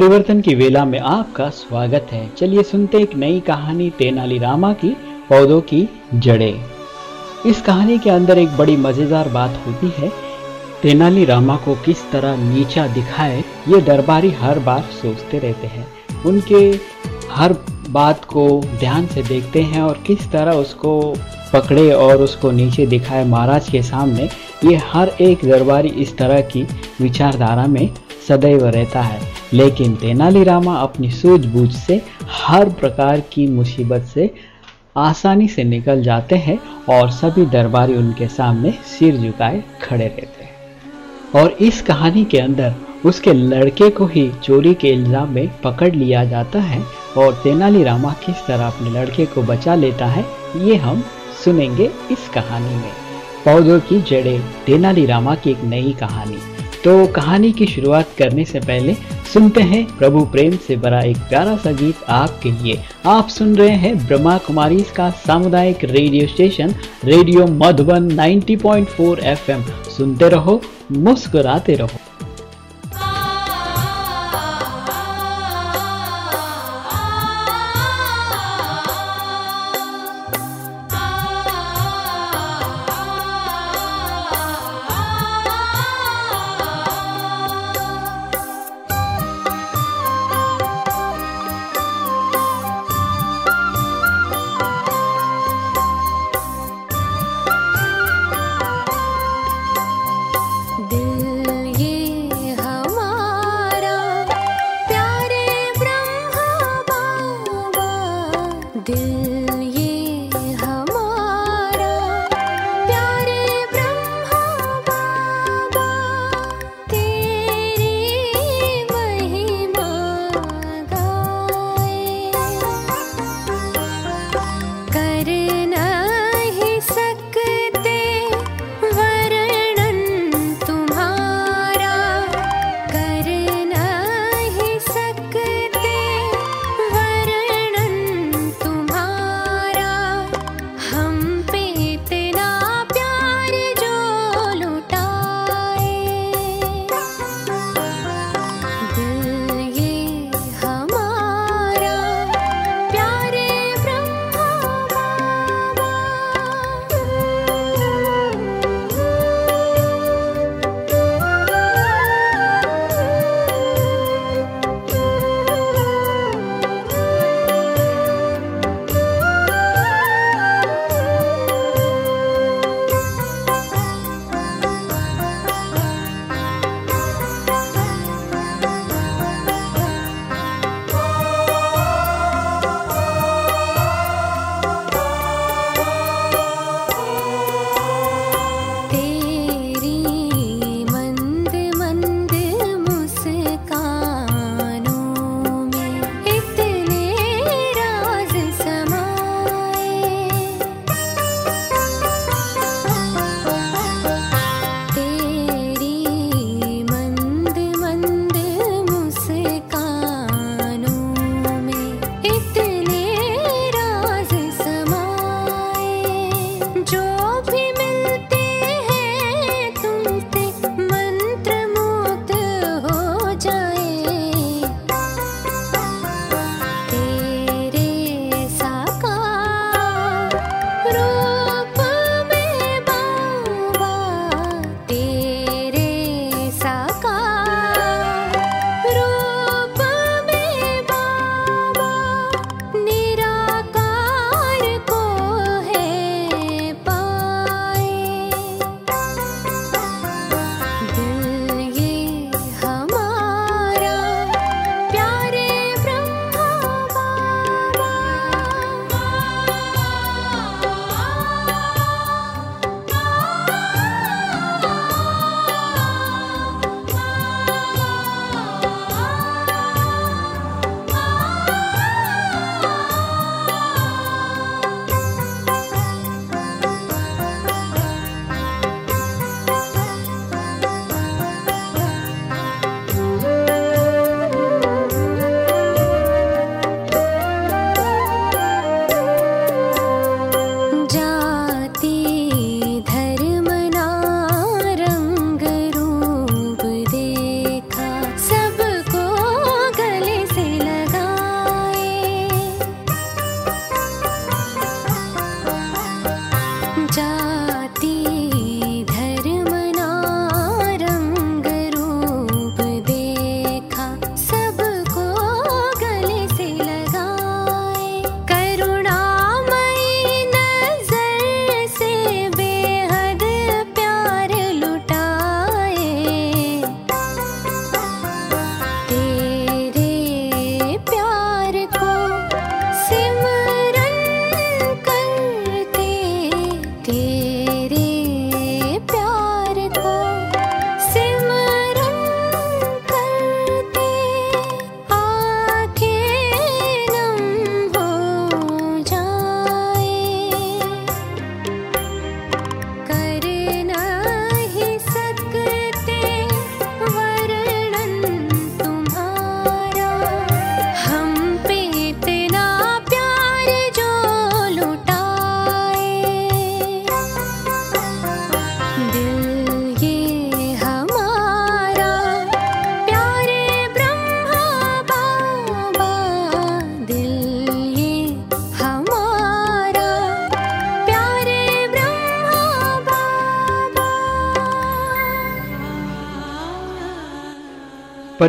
परिवर्तन की वेला में आपका स्वागत है। चलिए सुनते एक नई कहानी तेनाली रामा की, पौधों की जड़ें। इस कहानी के अंदर एक बड़ी मज़ेदार बात होती है, तेनाली रामा को किस तरह नीचा दिखाए, ये दरबारी हर बार सोचते रहते हैं। उनके हर बात को ध्यान से देखते हैं और किस तरह उसको पकड़े और उसको नीचे दिखाए महाराज के सामने, ये हर एक दरबारी इस तरह की विचारधारा में सदैव रहता है। लेकिन तेनालीरामा अपनी सूझबूझ से हर प्रकार की मुसीबत से आसानी से निकल जाते हैं और सभी दरबारी उनके सामने सिर झुकाए खड़े रहते हैं। और इस कहानी के अंदर उसके लड़के को ही चोरी के इल्ज़ाम में पकड़ लिया जाता है और तेनालीरामा किस तरह अपने लड़के को बचा लेता है, ये हम सुनेंगे इस कहानी में। पौधों की जड़ें तेनालीरामा की एक नई कहानी। तो कहानी की शुरुआत करने से पहले सुनते हैं प्रभु प्रेम से भरा एक प्यारा सा गीत आपके लिए। आप सुन रहे हैं ब्रह्मा कुमारी का सामुदायिक radio station, radio Madhuban 90.4 FM. सुनते रहो, मुस्कुराते रहो।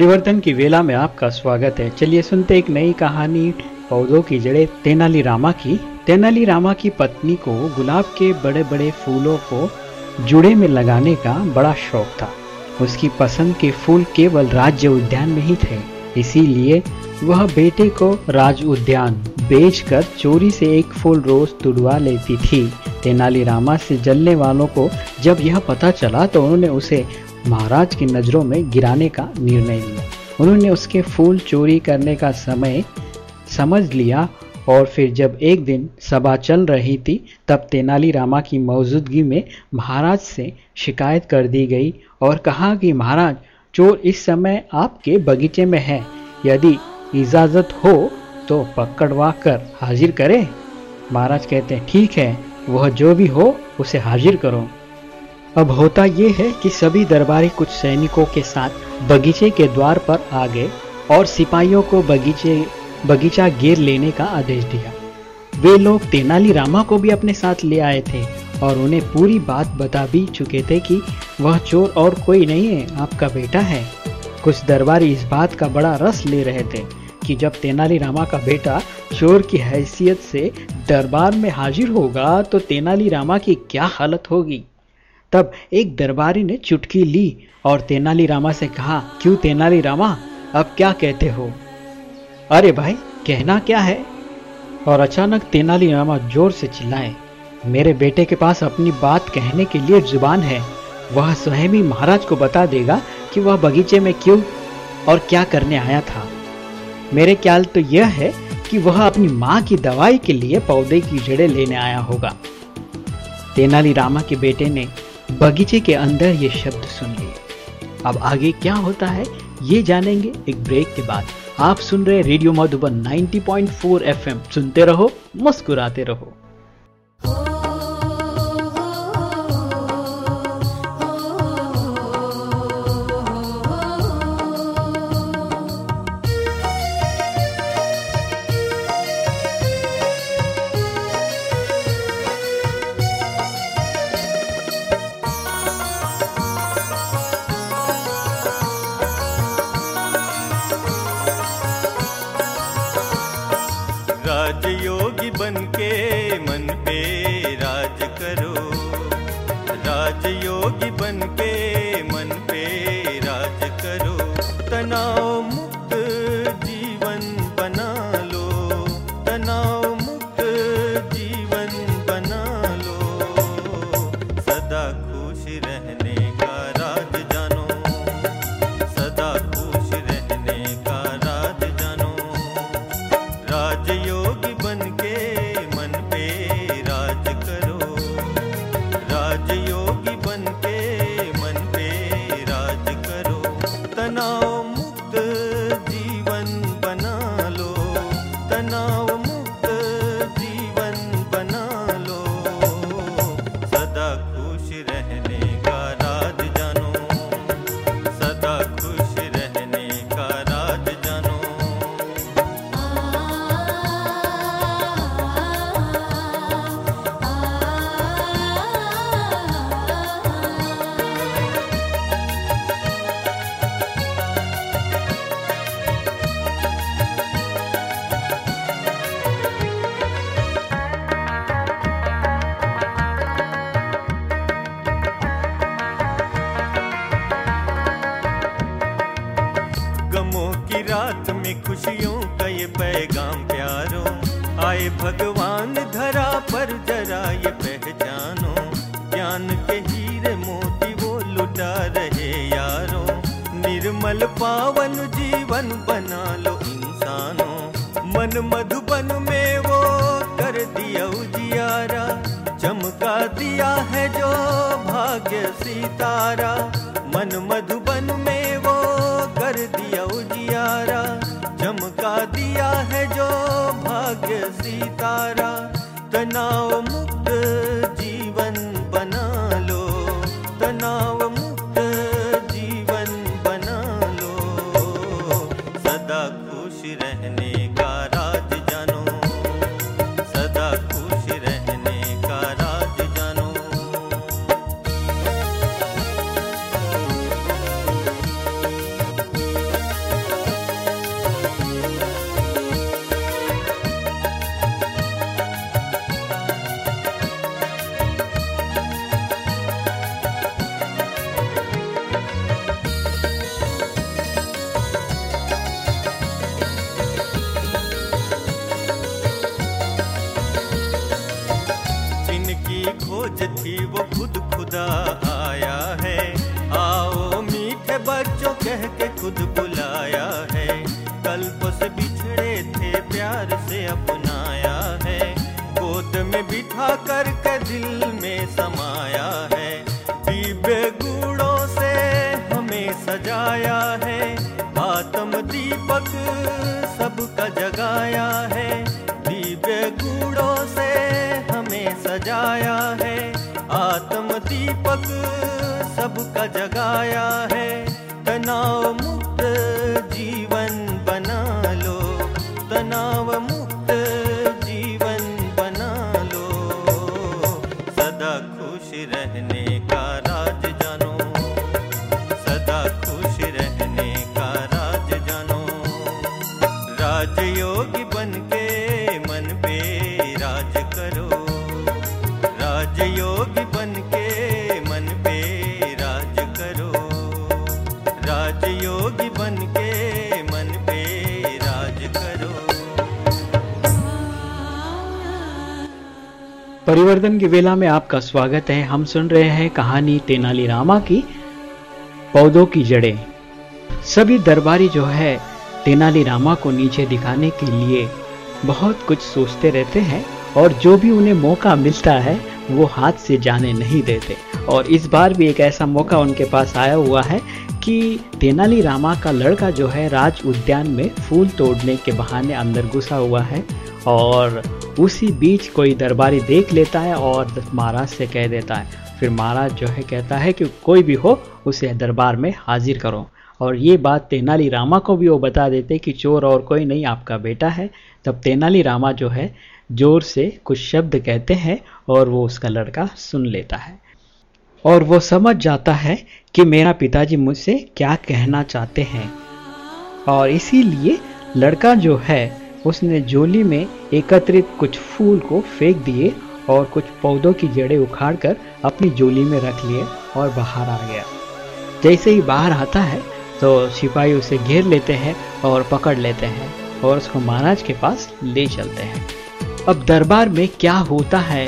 परिवर्तन की वेला में आपका स्वागत है। चलिए सुनते एक नई कहानी, पौधों की जड़े तेनाली रामा की। तेनाली रामा की पत्नी को गुलाब के बड़े बड़े फूलों को जुड़े में लगाने का बड़ा शौक था। उसकी पसंद के फूल केवल राज्य उद्यान में ही थे। इसीलिए वह बेटे को राज उद्यान बेचकर चोरी से एक फूल रोज तुड़वा लेती थी। तेनाली रामा से जलने वालों को जब यह पता चला तो उन्होंने उसे महाराज की नज़रों में गिराने का निर्णय लिया। उन्होंने उसके फूल चोरी करने का समय समझ लिया और फिर जब एक दिन सभा चल रही थी, तब तेनाली रामा की मौजूदगी में महाराज से शिकायत कर दी गई और कहा कि, महाराज, चोर इस समय आपके बगीचे में है। यदि इजाज़त हो तो पकड़वा कर हाजिर करें। महाराज कहते हैं, ठीक है, वह जो भी हो, उसे हाजिर करो। अब होता यह है कि सभी दरबारी कुछ सैनिकों के साथ बगीचे के द्वार पर आ गए और सिपाहियों को बगीचे, बगीचा घेर लेने का आदेश दिया। वे लोग तेनाली रामा को भी अपने साथ ले आए थे और उन्हें पूरी बात बता भी चुके थे कि वह चोर और कोई नहीं है, आपका बेटा है। कुछ दरबारी इस बात का बड़ा रस ले रहे थे कि जब तेनाली रामा का बेटा चोर की हैसियत से दरबार में हाजिर होगा तो तेनाली रामा की क्या हालत होगी? तब एक दरबारी ने चुटकी ली और तेनाली रामा से कहा, क्यों तेनाली रामा? अब क्या कहते हो? अरे भाई, कहना क्या है? और अचानक तेनाली रामा ज़ोर से चिल्लाए, मेरे बेटे के पास अपनी बात कहने के लिए ज़ुबान है। वह स्वयं ही महाराज को बता देगा कि वह बगीचे में क्यों और क्या करने आया था। मेरे ख्याल तो यह है कि वह अपनी माँ की दवाई के लिए पौधे की जड़ें लेने आया होगा। तेनाली रामा के बेटे ने बगीचे के अंदर ये शब्द सुन लिए। अब आगे क्या होता है, ये जानेंगे एक ब्रेक के बाद। आप सुन रहे रेडियो मधुबन 90.4 एफएम। सुनते रहो, मुस्कुराते रहो। खोज थी वो खुद खुदा आया है। आओ मीठे बच्चों कह के खुद बुलाया है। कल्प से बिछड़े थे, प्यार से अपनाया है। गोद में बिठा कर छाया परिवर्तन की वेला में आपका स्वागत है। हम सुन रहे हैं कहानी तेनाली रामा की, पौधों की जड़ें। सभी दरबारी जो है, तेनाली रामा को नीचे दिखाने के लिए बहुत कुछ सोचते रहते हैं और जो भी उन्हें मौका मिलता है, वो हाथ से जाने नहीं देते। और इस बार भी एक ऐसा मौका उनके पास आया हुआ है कि तेनाली रामा का लड़का जो है, राज उद्यान में फूल तोड़ने के बहाने अंदर घुसा हुआ है और उसी बीच कोई दरबारी देख लेता है और महाराज से कह देता है। फिर महाराज जो है कहता है कि कोई भी हो, उसे दरबार में हाजिर करो। और ये बात तेनाली रामा को भी वो बता देते कि चोर और कोई नहीं, आपका बेटा है। तब तेनाली रामा जो है, ज़ोर से कुछ शब्द कहते हैं और वो उसका लड़का सुन लेता है। और वो समझ जाता है कि मेरा पिताजी मुझसे क्या कहना चाहते हैं। और इसीलिए लड़का जो है उसने झोली में एकत्रित कुछ फूल को फेंक दिए और कुछ पौधों की जड़ें उखाड़कर अपनी झोली में रख लिए और बाहर आ गया। जैसे ही बाहर आता है तो सिपाही उसे घेर लेते हैं और पकड़ लेते हैं और उसको महाराज के पास ले चलते हैं। अब दरबार में क्या होता है?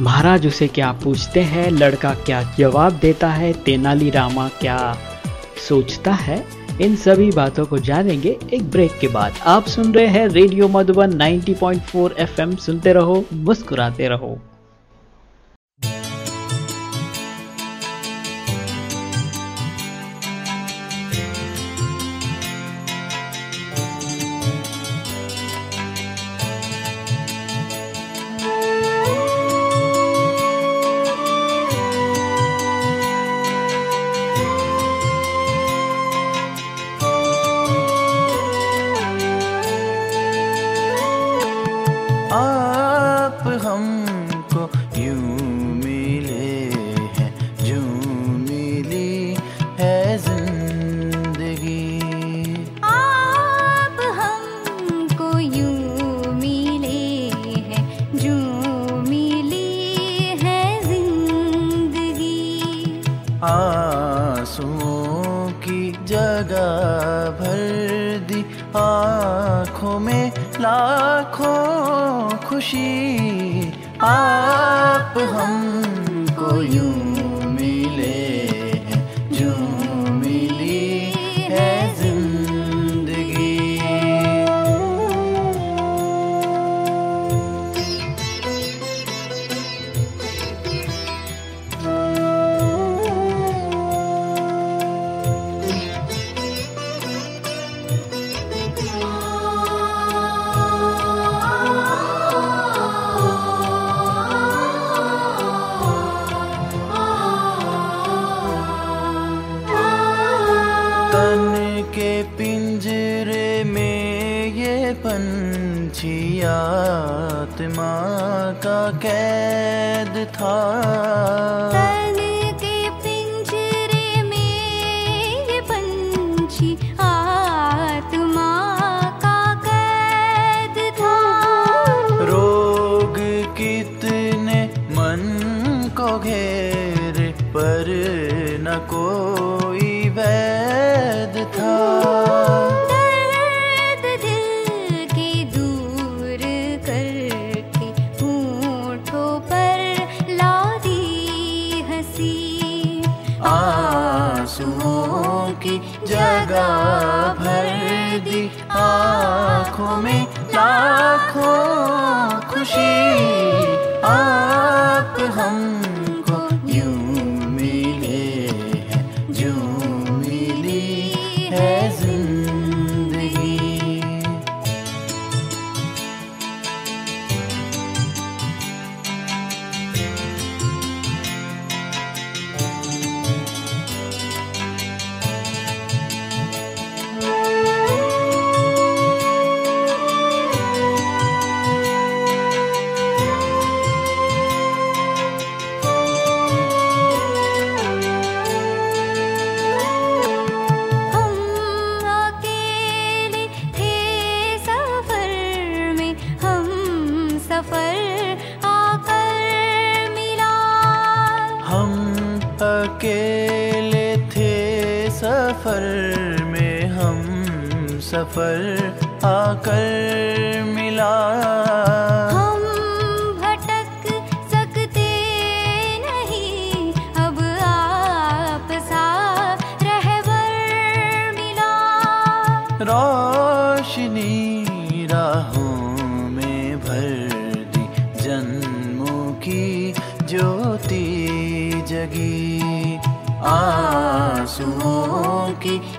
महाराज उसे क्या पूछते हैं? लड़का क्या जवाब देता है? तेनाली रामा क्या सोचता है? इन सभी बातों को जानेंगे एक ब्रेक के बाद। आप सुन रहे हैं रेडियो मधुबन 90.4 एफएम सुनते रहो, मुस्कुराते रहो। आंसुओं की जगह भर दी आँखों में लाखों खुशी। आप हमको यूँ माँ का कैद था।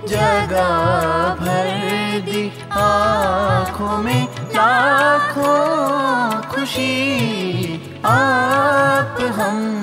जगह भर दी आँखों में लाखों खुशी आप हम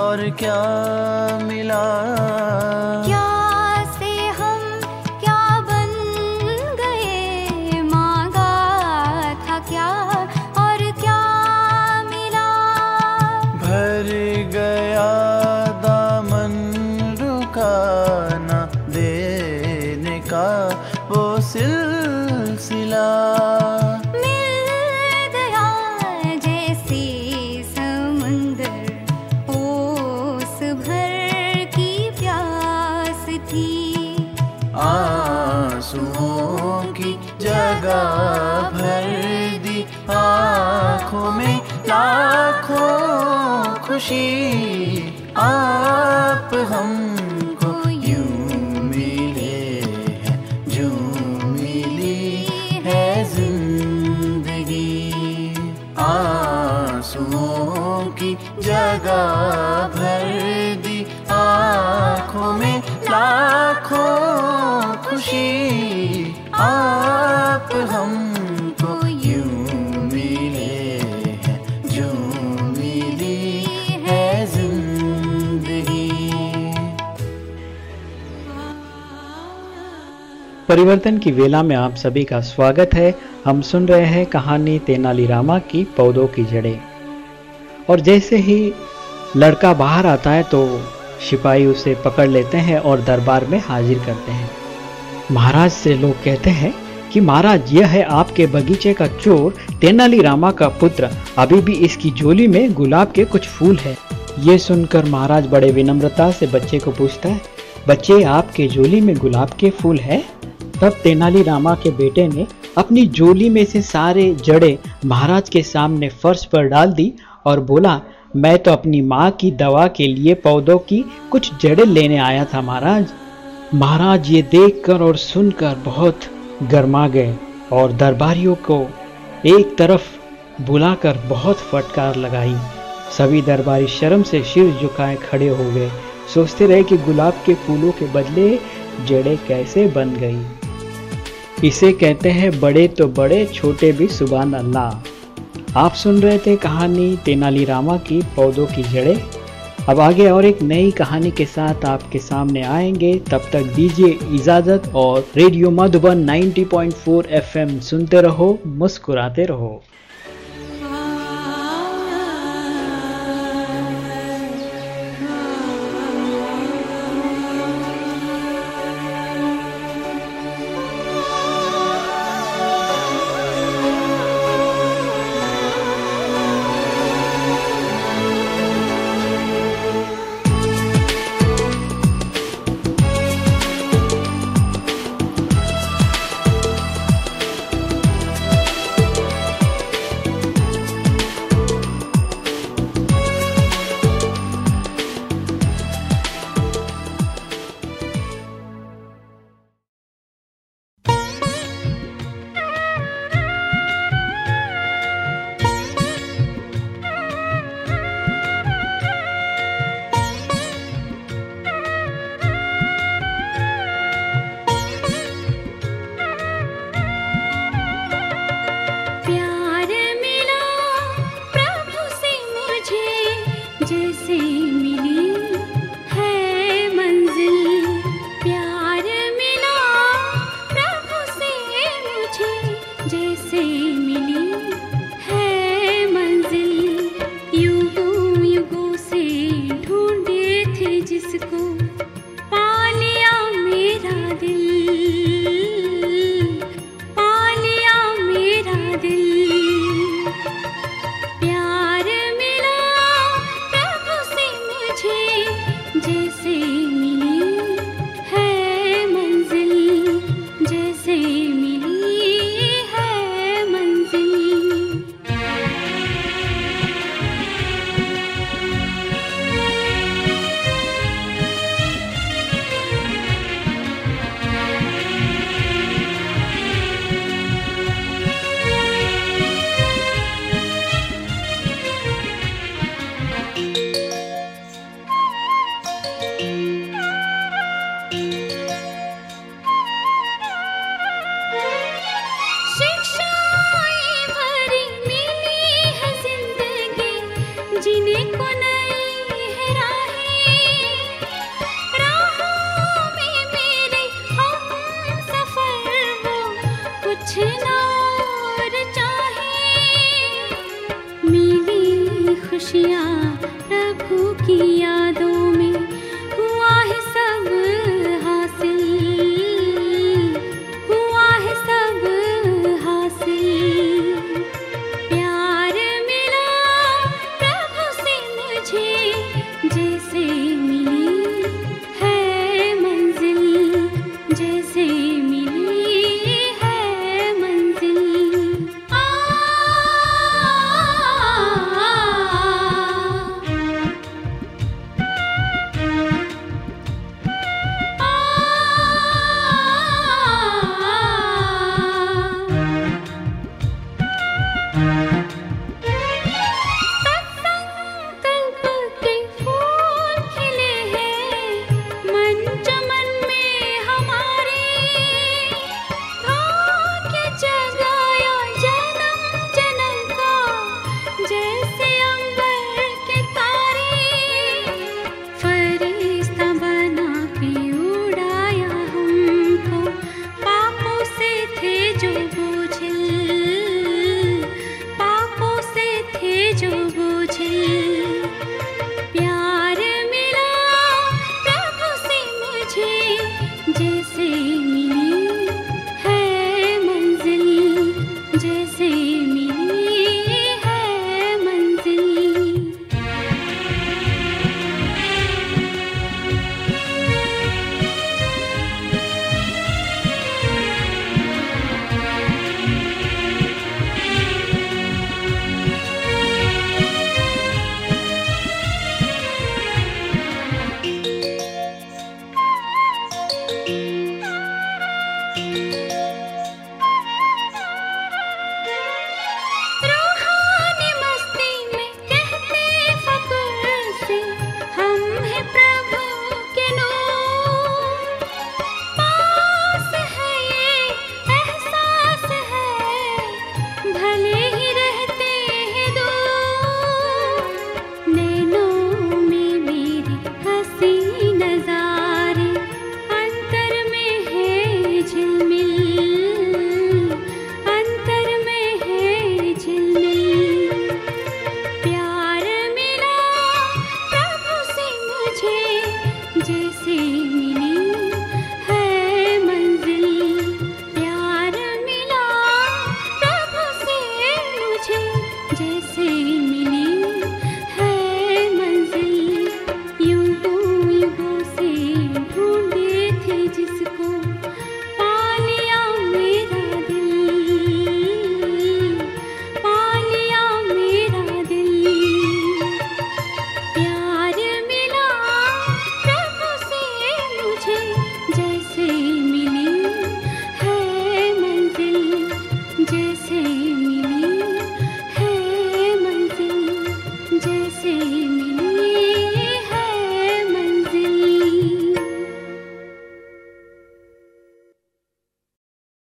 और क्या मिला? की आंसुओं की जगह भर दी। आँखों में लाखों खुशी। आप हम परिवर्तन की वेला में आप सभी का स्वागत है। हम सुन रहे हैं कहानी तेनालीरामा की पौधों की जड़ें। और जैसे ही लड़का बाहर आता है तो सिपाही उसे पकड़ लेते हैं और दरबार में हाजिर करते हैं। महाराज से लोग कहते हैं कि महाराज, यह है आपके बगीचे का चोर तेनालीरामा का पुत्र। अभी भी इसकी झोली में गुलाब के कुछ फूल है। ये सुनकर महाराज बड़े विनम्रता से बच्चे को पूछता है, बच्चे, आपके झोली में गुलाब के फूल है? तब तेनालीरामा के बेटे ने अपनी जोली में से सारे जड़े महाराज के सामने फर्श पर डाल दी और बोला, मैं तो अपनी माँ की दवा के लिए पौधों की कुछ जड़ें लेने आया था महाराज। महाराज ये देखकर और सुनकर बहुत गर्मा गए और दरबारियों को एक तरफ़ बुलाकर बहुत फटकार लगाई। सभी दरबारी शर्म से सिर झुकाए खड़े हो गए। सोचते रहे कि गुलाब के फूलों के बदले जड़ें कैसे बन गई। इसे कहते हैं बड़े तो बड़े, छोटे भी सुबान अल्लाह। आप सुन रहे थे कहानी तेनालीरामा की पौधों की जड़ें। अब आगे और एक नई कहानी के साथ आपके सामने आएँगे। तब तक दीजिए इजाज़त और रेडियो मधुबन 90.4 एफएम सुनते रहो, मुस्कुराते रहो। 是。